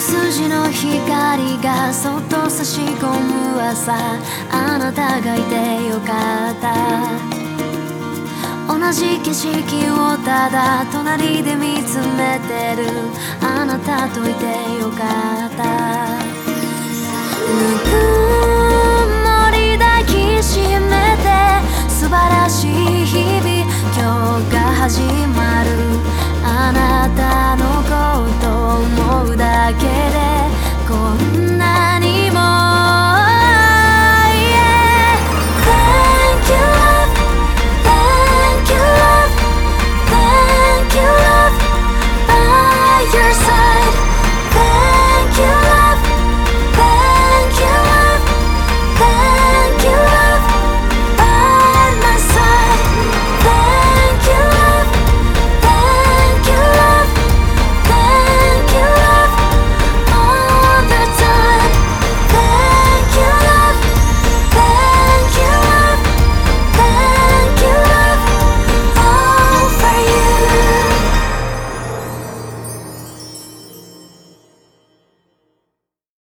筋の光がそっと差し込む朝あなたがいてよかった。同じ景色をただ隣で見つめてる。あなたといてよかった。ぬくもり抱きしめて素晴らしい日々今日が始まる。